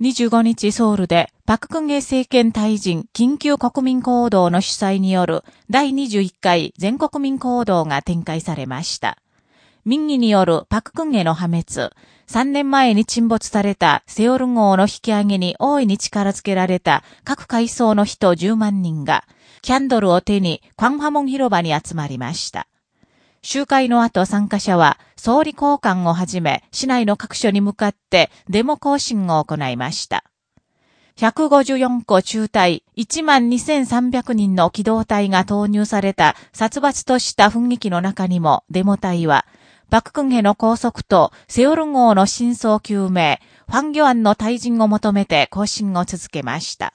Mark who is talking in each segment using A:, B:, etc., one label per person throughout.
A: 25日ソウルで、パククンゲ政権退陣緊急国民行動の主催による第21回全国民行動が展開されました。民意によるパククンゲの破滅、3年前に沈没されたセオル号の引き上げに大いに力づけられた各階層の人10万人が、キャンドルを手にクァンハモン広場に集まりました。集会の後参加者は総理交換をはじめ市内の各所に向かってデモ行進を行いました。154個中隊12,300人の機動隊が投入された殺伐とした雰囲気の中にもデモ隊は、パククンヘの拘束とセオル号の真相究明、ファンギョアンの退陣を求めて行進を続けました。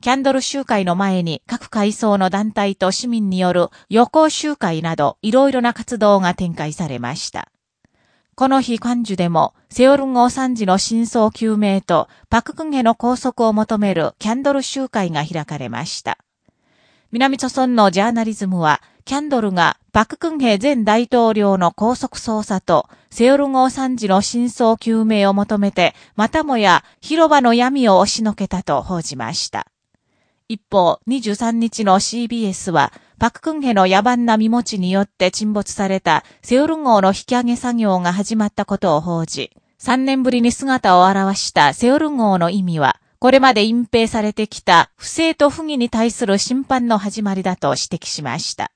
A: キャンドル集会の前に各階層の団体と市民による予行集会などいろいろな活動が展開されました。この日、関樹でも、セオル号惨事の真相究明とパククンヘの拘束を求めるキャンドル集会が開かれました。南朝村のジャーナリズムは、キャンドルがパククンヘ前大統領の拘束捜査と、セオル号惨事の真相究明を求めて、またもや広場の闇を押しのけたと報じました。一方、23日の CBS は、パククンヘの野蛮な身持ちによって沈没されたセオル号の引き上げ作業が始まったことを報じ、3年ぶりに姿を現したセオル号の意味は、これまで隠蔽されてきた不正と不義に対する審判の始まりだと指摘しました。